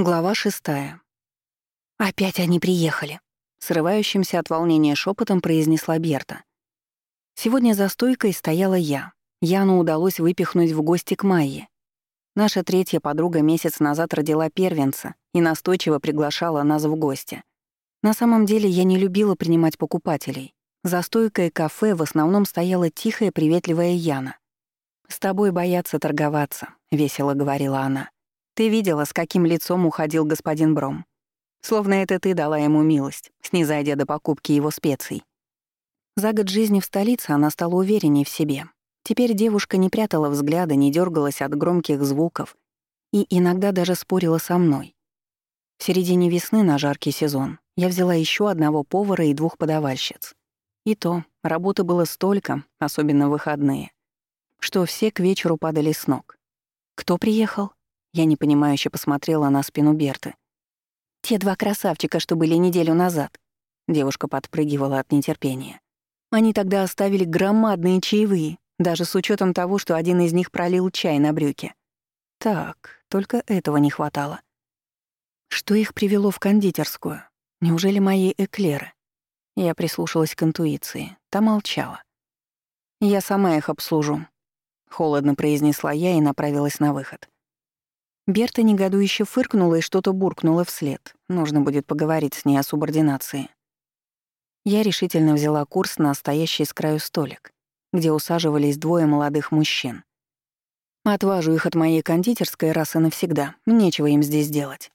Глава шестая. «Опять они приехали», — срывающимся от волнения шепотом произнесла Берта. Сегодня за стойкой стояла я. Яну удалось выпихнуть в гости к Майе. Наша третья подруга месяц назад родила первенца и настойчиво приглашала нас в гости. На самом деле я не любила принимать покупателей. За стойкой кафе в основном стояла тихая, приветливая Яна. «С тобой боятся торговаться», — весело говорила она. Ты видела, с каким лицом уходил господин Бром. Словно это ты дала ему милость, снизойдя до покупки его специй. За год жизни в столице она стала увереннее в себе. Теперь девушка не прятала взгляда, не дергалась от громких звуков и иногда даже спорила со мной. В середине весны на жаркий сезон я взяла еще одного повара и двух подавальщиц. И то, работы было столько, особенно выходные, что все к вечеру падали с ног. Кто приехал? Я непонимающе посмотрела на спину Берты. «Те два красавчика, что были неделю назад». Девушка подпрыгивала от нетерпения. Они тогда оставили громадные чаевые, даже с учетом того, что один из них пролил чай на брюки. Так, только этого не хватало. Что их привело в кондитерскую? Неужели мои эклеры? Я прислушалась к интуиции. Та молчала. «Я сама их обслужу», — холодно произнесла я и направилась на выход. Берта негодующе фыркнула и что-то буркнула вслед. Нужно будет поговорить с ней о субординации. Я решительно взяла курс на стоящий с краю столик, где усаживались двое молодых мужчин. Отважу их от моей кондитерской раз и навсегда. Нечего им здесь делать.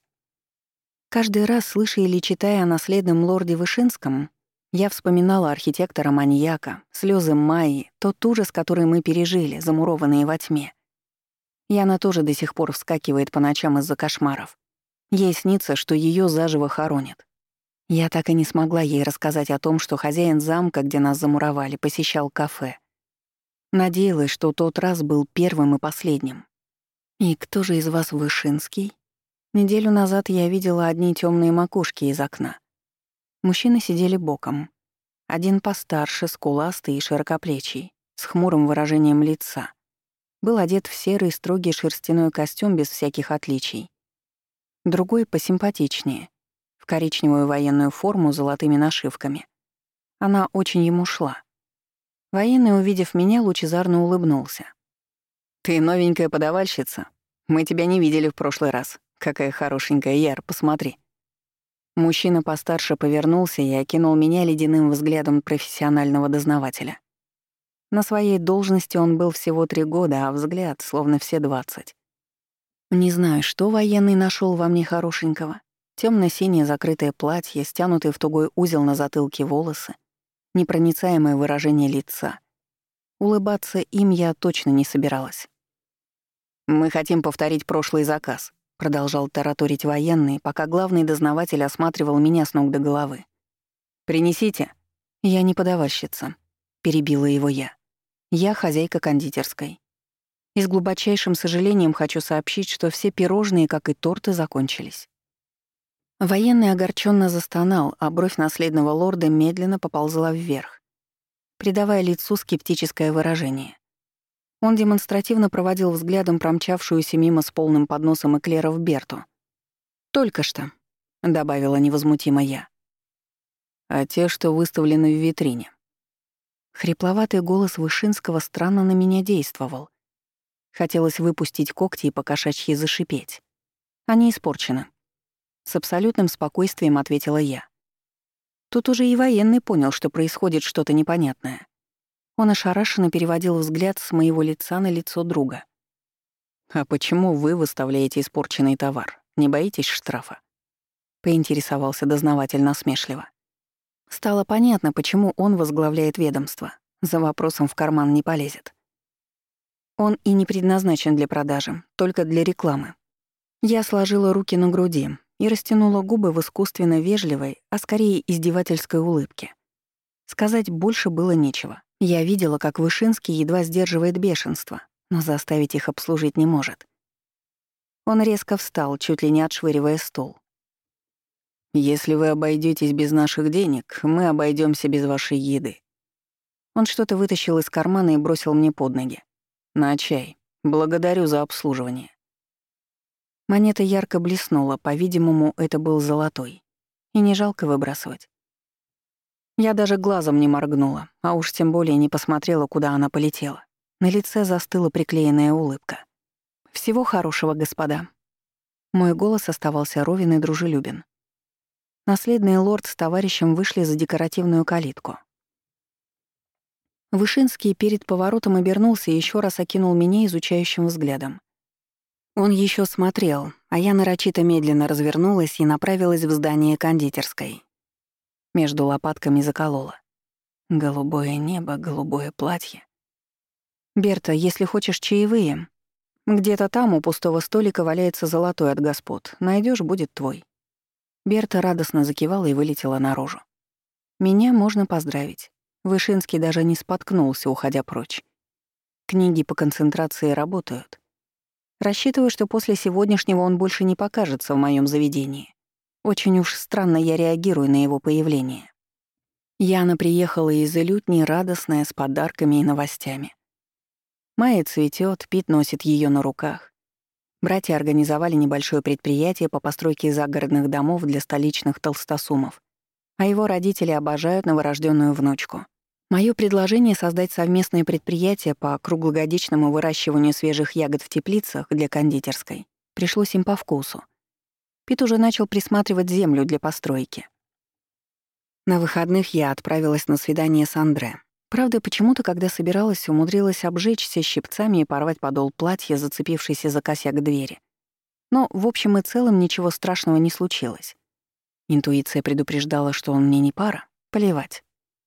Каждый раз, слыша или читая о наследном лорде Вышинском, я вспоминала архитектора-маньяка, слезы Майи, тот ужас, который мы пережили, замурованные во тьме — Яна тоже до сих пор вскакивает по ночам из-за кошмаров. Ей снится, что ее заживо хоронят. Я так и не смогла ей рассказать о том, что хозяин замка, где нас замуровали, посещал кафе. Надеялась, что тот раз был первым и последним. «И кто же из вас Вышинский?» Неделю назад я видела одни темные макушки из окна. Мужчины сидели боком. Один постарше, скуластый и широкоплечий, с хмурым выражением лица — был одет в серый строгий шерстяной костюм без всяких отличий. Другой посимпатичнее, в коричневую военную форму с золотыми нашивками. Она очень ему шла. Военный, увидев меня, лучезарно улыбнулся. «Ты новенькая подавальщица. Мы тебя не видели в прошлый раз. Какая хорошенькая, Яр, посмотри». Мужчина постарше повернулся и окинул меня ледяным взглядом профессионального дознавателя. На своей должности он был всего три года, а взгляд словно все двадцать. Не знаю, что военный нашел во мне хорошенького. темно синее закрытое платье, стянутые в тугой узел на затылке волосы, непроницаемое выражение лица. Улыбаться им я точно не собиралась. «Мы хотим повторить прошлый заказ», — продолжал тараторить военный, пока главный дознаватель осматривал меня с ног до головы. «Принесите». «Я не подавальщица», — перебила его я. Я хозяйка кондитерской. И с глубочайшим сожалением хочу сообщить, что все пирожные, как и торты, закончились. Военный огорченно застонал, а бровь наследного лорда медленно поползла вверх, придавая лицу скептическое выражение. Он демонстративно проводил взглядом промчавшуюся мимо с полным подносом эклеров Берту. «Только что», — добавила невозмутимо я. «А те, что выставлены в витрине?» Хрипловатый голос Вышинского странно на меня действовал. Хотелось выпустить когти и покошачьи зашипеть. Они испорчены. С абсолютным спокойствием ответила я. Тут уже и военный понял, что происходит что-то непонятное. Он ошарашенно переводил взгляд с моего лица на лицо друга. «А почему вы выставляете испорченный товар? Не боитесь штрафа?» — поинтересовался дознаватель насмешливо. Стало понятно, почему он возглавляет ведомство. За вопросом в карман не полезет. Он и не предназначен для продажи, только для рекламы. Я сложила руки на груди и растянула губы в искусственно вежливой, а скорее издевательской улыбке. Сказать больше было нечего. Я видела, как Вышинский едва сдерживает бешенство, но заставить их обслужить не может. Он резко встал, чуть ли не отшвыривая стол. Если вы обойдетесь без наших денег, мы обойдемся без вашей еды. Он что-то вытащил из кармана и бросил мне под ноги. На чай. Благодарю за обслуживание. Монета ярко блеснула, по-видимому, это был золотой. И не жалко выбрасывать. Я даже глазом не моргнула, а уж тем более не посмотрела, куда она полетела. На лице застыла приклеенная улыбка. «Всего хорошего, господа». Мой голос оставался ровен и дружелюбен. Наследный лорд с товарищем вышли за декоративную калитку. Вышинский перед поворотом обернулся и еще раз окинул меня изучающим взглядом. Он еще смотрел, а я нарочито медленно развернулась и направилась в здание кондитерской. Между лопатками заколола. Голубое небо, голубое платье. «Берта, если хочешь чаевые, где-то там у пустого столика валяется золотой от господ. Найдешь, будет твой». Берта радостно закивала и вылетела наружу. Меня можно поздравить. Вышинский даже не споткнулся, уходя прочь. Книги по концентрации работают. Рассчитываю, что после сегодняшнего он больше не покажется в моем заведении. Очень уж странно я реагирую на его появление. Яна приехала из Илютни радостная, с подарками и новостями. Майя цветет, Пит носит ее на руках. Братья организовали небольшое предприятие по постройке загородных домов для столичных толстосумов, а его родители обожают новорожденную внучку. Моё предложение создать совместное предприятие по круглогодичному выращиванию свежих ягод в теплицах для кондитерской пришлось им по вкусу. Пит уже начал присматривать землю для постройки. На выходных я отправилась на свидание с Андре. Правда, почему-то, когда собиралась, умудрилась обжечься щипцами и порвать подол платья, зацепившийся за косяк двери. Но, в общем и целом, ничего страшного не случилось. Интуиция предупреждала, что он мне не пара. Плевать.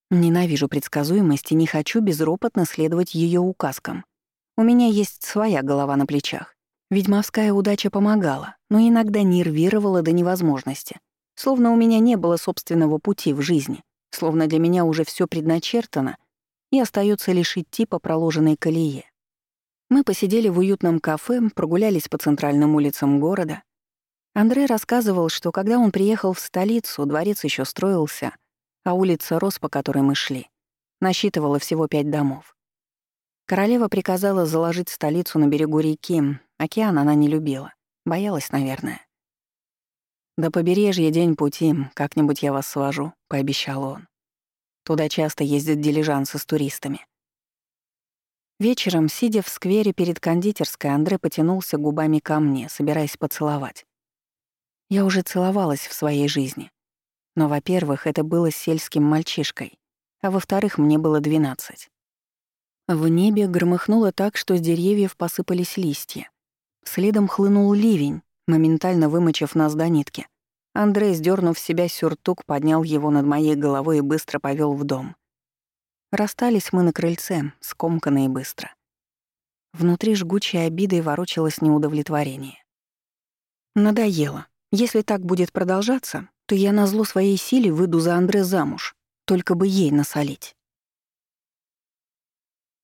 Ненавижу предсказуемость и не хочу безропотно следовать ее указкам. У меня есть своя голова на плечах. Ведьмовская удача помогала, но иногда нервировала до невозможности. Словно у меня не было собственного пути в жизни, словно для меня уже все предначертано, и остается лишь идти по проложенной колее. Мы посидели в уютном кафе, прогулялись по центральным улицам города. Андрей рассказывал, что когда он приехал в столицу, дворец еще строился — а улица Рос, по которой мы шли, насчитывала всего пять домов. Королева приказала заложить столицу на берегу реки, океан она не любила, боялась, наверное. «До побережья день пути, как-нибудь я вас свожу», — пообещал он. Туда часто ездят дилижансы с туристами. Вечером, сидя в сквере перед кондитерской, Андре потянулся губами ко мне, собираясь поцеловать. Я уже целовалась в своей жизни. Но, во-первых, это было с сельским мальчишкой, а во-вторых, мне было 12. В небе громыхнуло так, что с деревьев посыпались листья. Следом хлынул ливень, моментально вымочив нас до нитки. Андрей, сдернув с себя сюртук, поднял его над моей головой и быстро повел в дом. Расстались мы на крыльце, скомканно и быстро. Внутри жгучей обидой ворочалось неудовлетворение. Надоело. Если так будет продолжаться, то я назло своей силе выйду за Андре замуж, только бы ей насолить.